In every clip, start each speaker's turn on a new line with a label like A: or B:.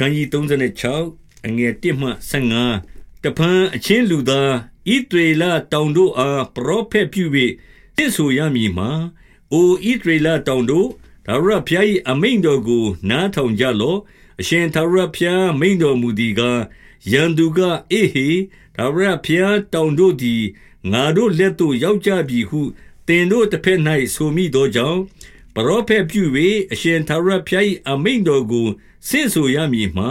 A: ခန်းကြီး36အငယ်1မှ15တပန်အချင်းလူသားဣသရေလတောင်တို့အားပရောဖက်ပြု၍တင့်ဆိုရမည်မှာအိုဣသရေလတောင်တို့ဒါဝရဖျား၏အမိန်တော်ကိုနားထောင်ကြလော့အရှင်သာရဖျားမိန်တော်မူသည်ကားရန်သူကအေဟေဒါဝရဖျားတောင်တို့သည်ငါတို့လက်သို့ရောက်ကြပြီဟုတင်တို့တစ်ဖက်၌ဆိုမိသောကြောင့် ပရောဖက်ပြု၍အရှင်သာရဖျား၏အမိန်တော်ကိုဆင့်ဆိုရမည်မှာ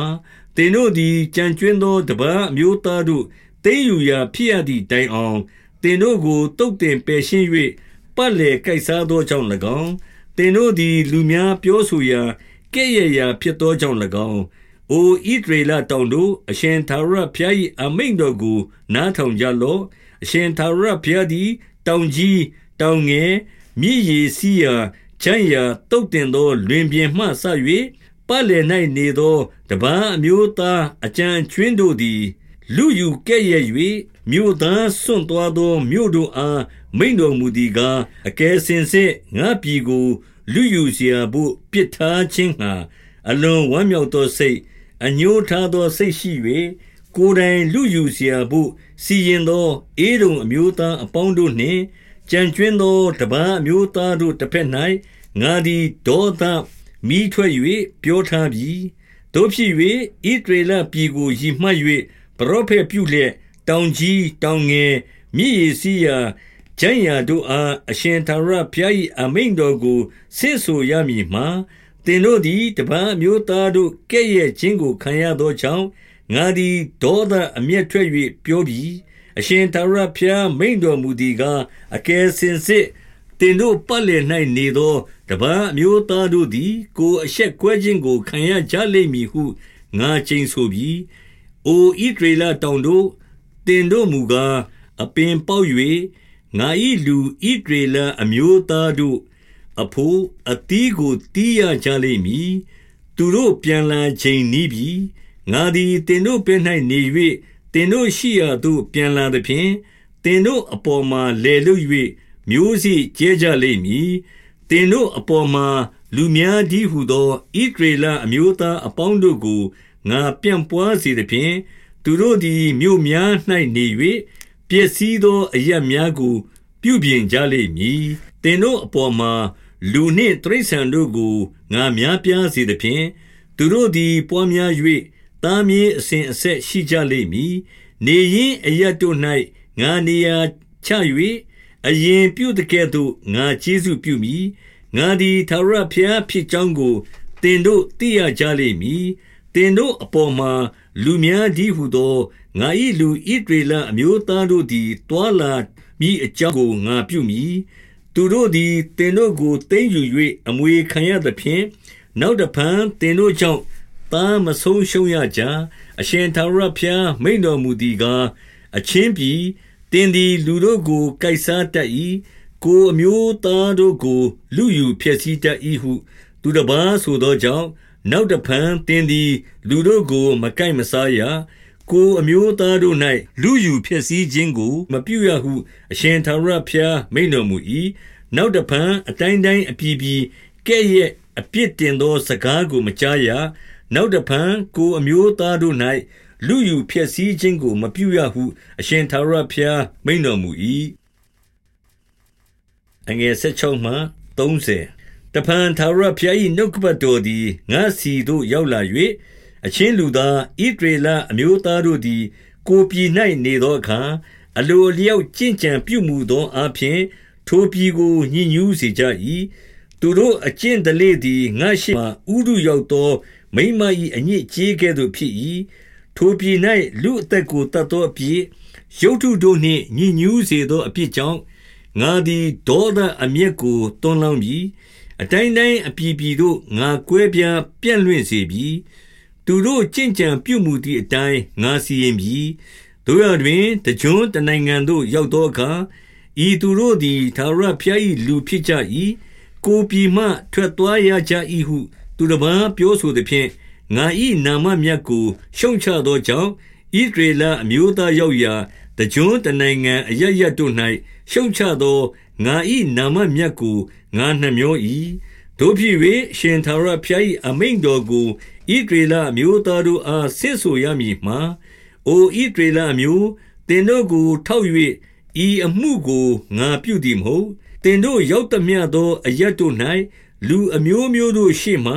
A: တင်တို့သည်ကြံကျွင်းသောတပားအမျိုးသားတို့သိယူရာဖြစ်ရသည့်တိုင်အောင်တင်တို့ကိုတုတ်တင်ပယ်ရှင်း၍ပတ်လေကြိုက်စားသောကြောင့်၎င်းတင်တို့သည်လူများပြောဆိုရာကဲ့ရဲ့ရာဖြစ်သောကြောင့်၎င်းအိုဣဒရေလတောင်တို့အရှင်သာရဖျား၏အမိန်တော်ကိုနားထောင်ကြလော့အရှင်သာရဖျားသည်တောင်ကြီးတောင်ငယ်မြည်ရည်စီးရာ ချမ်းရာတုတ်တင်သောလွင်ပြင်မှဆ၍ပတ်လည်၌နေသောတပန်းအမျိုးသားအကြံကျွင်းတို့သည် လူယူကဲ့ရဲ့၍မြို့သားစွန့်သွားသောမြို့တို့အားမိန်တော်မူသည်ကားအကယ်စင်စစ်ငါပြည်ကို လူယူเสียဖို့ပြစ်ထားခြင်းဟာအလွန်ဝမ်းမြောက်သောစိတ်အညှိုးထားသောစိတ်ရှိ၍ကိုယ်တိုင်လူယူเสียဖို့စီရင်သောအေဒုံအမျိုးသားအပေါင်းတို့နှင့် ကြံကျွင်းသောတပန်းအမျိုးသားတို့တစ်ဖက်၌ငါသည်ဒေါသမီးထွက်၍ပြောထားပြီတို့ဖြစ်၍ဣဒရေလပြည်ကိုယီမှတ်၍ပရောဖက်ပြုလျက်တောင်ကြီးတောင်ငယ်မြည်ရစီရာကျမ်းရာတို့အားအရှင်သာရဖျား၏အမိန်တော်ကိုဆင့်ဆိုရမည်မှာတင်တို့သည်တပန်းမျိုးသားတို့ကဲ့ရဲ့ခြင်းကိုခံရသောကြောင့်ငါသည်ဒေါသအမျက်ထွက်၍ပြောပြီး အရှင်သာရဖျားမိန်တော်မူသည်ကားအကယ်စင်စစ်တင်တို့ပတ်လည်၌နေသောတပန်းအမျိုးသားတို့သည် ကိုအရှက်ကွဲခြင်းကိုခံရကြလိမ့်မည်ဟုငါကျိန်ဆိုပြီးအိုဣဒရေလတောင်တို့တင်တို့မူကားအပင်ပေါက်၍ငါ၏လူဣဒရေလအမျိုးသားတို့အဖို့အတီးကိုတီးရကြလိမ့်မည်သူတို့ပြန်လာချိန်နီးပြီငါသည်တင်တို့ပြ၌နေ၍ တင်တို့ရှိရာသို့ ပြန်လာသည်ဖြင့်တင်တို့အပေါ်မှာလေလွတ်၍မျိုးစေ့ကျဲကြလိမ့်မည်တင်တို့အပေါ်မှာ လူများဒီဟုသောဣဒရေလအမျိုးသားအပေါင်းတို့ကိုငါပြန့်ပွားစေသည်ဖြင့်သူတို့သည်မြို့များ၌နေ၍ပျက်စီးသောအရများကို ပြုပြင်ကြလိမ့်မည်တင်တို့အပေါ်မှာလူနှင့်တိရစ္ဆာန်တို့ကိုငါများပြားစေသည်ဖြင့်သူတို့သည်ပွားများ၍ သားမြေးအစဉ်အဆက်ရှိကြလိမ့်မည်နေရင်အရတ်တို့၌ငါနေရာချ၍အရင်ပြုတကဲ့သို့ငါကျေးဇူးပြုမည်ငါသည်သာရဖျားဖြစ်ကြောင်းကိုတင်တို့သိရကြလိမ့်မည်တင်တို့အပေါ်မှာလူများဒီဟုသောငါ၏လူဣဒရေလအမျိုးသားတို့သည်တွာလာမိအကြောင်းကိုငါပြုမည်သူတို့သည်တင်တို့ကိုသိမ်းယူ၍အမွေခံရသဖြင့်နောက်တဖန်တင်တို့ကြောင့် သားမဆုံးရှုံးရကြအရှင်သာရဖျားမိန်တော်မူသည်ကားအချင်းပြည်တင်သည်လူတို့ကိုကိုက်စားတတ်၏ကိုအမျိုးသားတို့ကို လူယူဖျက်ဆီးတတ်၏ဟု သူတပားဆိုသောကြောင့်နောက်တဖန်တင်သည်လူတို့ကို မကိုက်မစားရကိုအမျိုးသားတို့၌လူယူဖြစ်စည်းခြင်းကို မပြုရဟု အရှင်သာရဖျားမိန်တော်မူ၏နောက်တဖန်အတိုင်းတိုင်းအပြည်ပြည်ကဲ့ရဲ့အပြစ်တင်သောစကားကိုမကြားရ နောက်တဖန်ကိုအမျိုးသားတို့၌လူယူဖြစ်စည်းခြင်းကို မပြုရဟု အရှင်သာရဖျားမိန်တော်မူ၏အငယ်16မှ30တဖန်သာရဖျား၏နှုတ်ကပတ်တော်သည်ငါစီသို့ရောက်လာ၍အချင်းလူသားဣဒရေလအမျိုးသားတို့သည် ကိုပြည်၌နေသောအခါအလိုလျောက်ကြင်ကြံပြုမှုသောအဖြစ်ထိုပြည်ကိုညှဉ်းညူးစေကြ၏ သူတို့အကျင့်တလေသည်ငါရှိမှဥဒုရောက်သောမိမ၏အညစ်ကြေးကဲ့သို့ဖြစ်၏ထိုပြည်၌လူအသက်ကိုတတ်သောအပြစ်ရုတ်ထုတို့နှင့်ညှဉ်းညူးစေသောအပြစ်ကြောင့်ငါသည်ဒေါသအမျက်ကိုတွန်းလောင်းပြီးအတိုင်းတိုင်းအပြည်ပြည်သို့ငါကွဲပြားပြန့်လွင့်စေပြီးသူတို့ကြင်ကြံပြုမှုသည့်အတိုင်းငါစီရင်ပြီးတို့ရတွင်တကြွတနိုင်ငံသို့ရောက်သောအခါဤသူတို့သည်သာရဖျား၏လူဖြစ်ကြ၏ ကိုပြည်မှထွက်သွားရကြ၏ဟု သူတစ်ပါးပြောဆိုသည်ဖြင့်ငါ၏နာမမြတ်ကိုရှုံချသောကြောင့်ဣဒရေလအမျိုးသားရောက်ရာတကြွတနိုင်ငံအရရတို့၌ရှုံချသောငါ၏နာမမြတ်ကိုငါနှမျော၏တို့ဖြစ်၍ရှင်သာရဖျား၏အမိန်တော်ကိုဣဒေလမျိုးသားတို့အားဆင့်ဆိုရမည်မှာအိုဣဒေလမျိုးတင်တို့ကိုထောက်၍ဤအမှုကိုငါပြုသည်မဟုတ် တင်တို့ရောက်သမျှသောအရတ်တို့၌လူအမျိုးမျိုးတို့ရှေ့မှ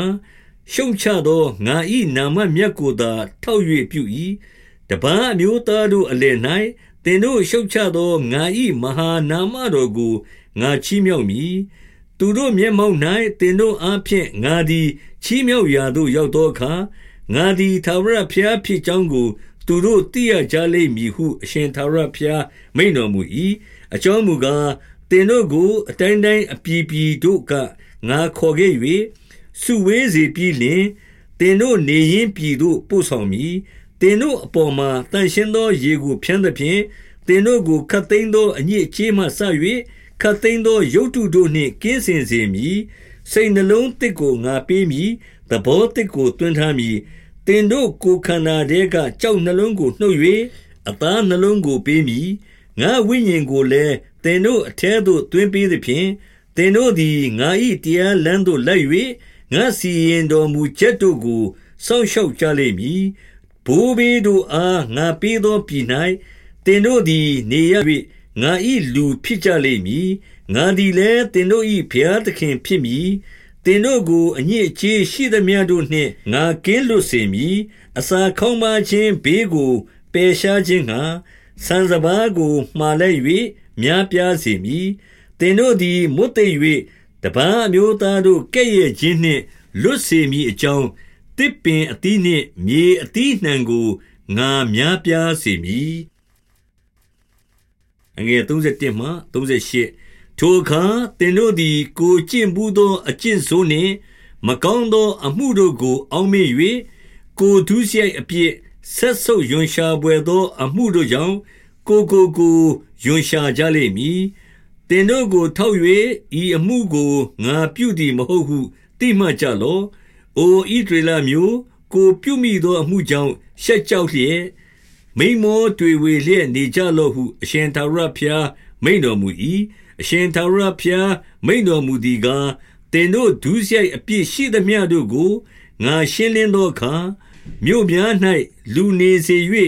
A: ရှုံချသောငါ၏နာမမြတ်ကိုသာထောက်၍ပြု၏တပန်းအမျိုးသားတို့အလယ်၌သင်တို့ရှုတ်ချသောငါ၏မဟာနာမတော်ကိုငါချီးမြှောက်မည်သူတို့မျက်မှောက်၌သင်တို့အားဖြင့်ငါသည်ချီးမြှောက်ရာသို့ရောက်သောအခါငါသည်သာဝရဖျားဖြစ်ကြောင်းကို သူတို့သိရကြလိမ့်မည်ဟု အရှင်သာရဖျားမိန်တော်မူ၏အကြောင်းမူကား သင်တို့ကိုအတိုင်းတိုင်းအပြည်ပြည်တို့ကငါခေါ်ခဲ့၍စုဝေးစေပြီးလျှင်သင်တို့နေရင်းပြည်သို့ပို့ဆောင်မည်သင်တို့အပေါ်မှာတန်ရှင်းသောရေကိုဖြန်းသဖြင့်သင်တို့ကိုခတ်သိမ်းသောအညစ်အကြေးမှဆ၍ခတ်သိမ်းသောရုပ်တုတို့နှင့်ကင်းစင်စေမည်စိတ်နှလုံးတစ်ကိုငါပေးမည်သဘောတစ်ကိုတွင်ထားမည်သင်တို့ကိုခန္ဓာတဲကကြောက်နှလုံးကိုနှုတ်၍အသားနှလုံးကိုပေးမည်ငါဝိညာဉ်ကိုလည်း သင်တို့အထဲသို့တွင်ပေးသည်ဖြင့်သင်တို့သည်ငါ၏တရားလမ်းသို့လိုက်၍ငါစီရင်တော်မူချက်တို့ကိုစောင့်ရှောက်ကြလိမ့်မည်ဘိုးဘေးတို့အားငါပေးသောပြည်၌သင်တို့သည်နေရ၍ငါ၏လူဖြစ်ကြလိမ့်မည်ငါသည်လည်းသင်တို့၏ဘုရားသခင်ဖြစ်မည်သင်တို့ကိုအညစ်အကြေးရှိသမျှတို့နှင့်ငါကင်းလွတ်စေမည်အစာခေါင်းပါခြင်းဘေးကိုပယ်ရှားခြင်းငှာဆန်စပါးကိုမှားလိုက်၍ များပြားစေမည်သင်တို့သည်မွတ်သိပ်၍တပန်းအမျိုးသားတို့ကဲ့ရဲ့ခြင်းနှင့်လွတ်စေမည်အကြောင်းတစ်ပင်အသီးနှင့်မြေအသီးနှံကိုငါများပြားစေမည်အငယ်31မှ38ထိုအခါသင်တို့သည် ကိုကျင့်ဘူးသော အကျင့်ဆိုးနှင့်မကောင်းသော အမှုတို့ကို အောက်မေ့၍ကိုဒုစရိုက်အပြစ်ဆက်ဆုပ်ယွန်ရှာပွေသော အမှုတို့ကြောင့် ကိုကိုကိုယွန်ရှာကြလိမ့်မည်တင်တို့ကိုထောက်၍ဤအမှုကိုငါပြုသည်မဟုတ်ဟုတိမှတ်ကြလော့။အိုဣဒရေလမျိုးကိုပြုမိသောအမှုကြောင့်ရှက်ကြောက်လျက်မိမောတွေဝေလျက်နေကြလော့ဟု အရှင်သာရဖျားမိန်တော်မူ၏။အရှင်သာရဖျားမိန်တော်မူသည်ကားတင်တို့ဒုစရိုက်အပြစ်ရှိသမျှတို့ကိုငါရှင်းလင်းသောအခါမြို့များ၌လူနေစေ၍ပျ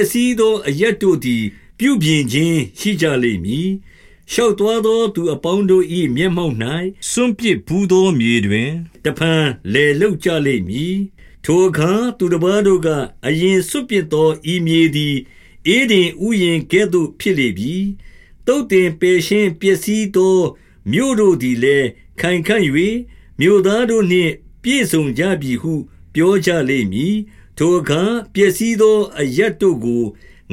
A: က်စီးသောအရက်တို့သည် ပြုပြင်ခြင်းရှိကြလိမ့်မည်။ရှောက်သွားသောသူအပေါင်းတို့၏မျက်မှောက်၌စွန့်ပစ်ဘူးသောမြေတွင်တဖန်လေလုတ်ကြလိမ့်မည်ထိုအခါသူတစ်ပါးတို့ကအရင်စွန့်ပစ်သောဤမြေသည်အေဒင်ဥယျင်ကဲ့သို့ဖြစ်လေပြီတုတ်တင်ပေရှင်းပျက်စီးသောမြို့တို့သည်လည်းခိုင်ခန့်၍မြို့သားတို့နှင့် ပြည့်စုံကြပြီဟု ပြောကြလိမ့်မည် ထိုအခါပျက်စီးသောအရတ်တို့ကို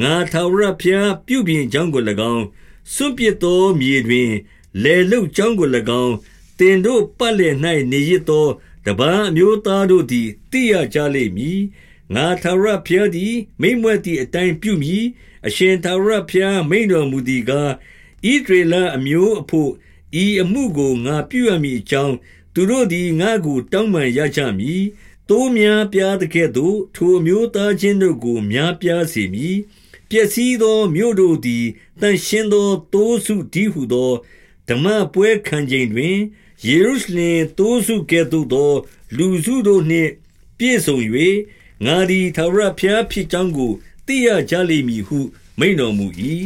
A: ငါထာဝရဘုရားပြုပြင်ကြောင်းကို၎င်းစွန့်ပစ်သောမြေတွင်လယ်လုတ်ကြောင်းကို၎င်းတင်တို့ပတ်လည်၌နေရသောတပန်းအမျိုးသားတို့သည်သိရကြလိမ့်မည်ငါသာရဖျားသည်မိမ့်မွက်သည့်အတိုင်းပြုမည်အရှင်သာရဖျားမိန်တော်မူသည်ကားဣဒရေလအမျိုးအဖို့ဤအမှုကိုငါပြုရမည်အကြောင်းသူတို့သည်ငါကိုတောင်းပန်ရကြမည် တိုးများပြားတဲ့ကဲ့သို့ ထိုအမျိုးသားချင်းတို့ကို များပြားစေမည် ပျက်စီးသောမြို့တို့သည်တန်ရှင်းသောတိုးစုတည်းဟုသော ဓမ္မပွဲခံချိန်တွင် ယေရုရှလင်တိုးစုကဲ့သို့သော လူစုတို့နှင့် ပြည့်စုံ၍ငါသည်သာရဖျားဖြစ်ကြောင်းကို သိရကြလိမ့်မည်ဟု မိန်တော်မူ၏